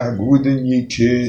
agudem-me que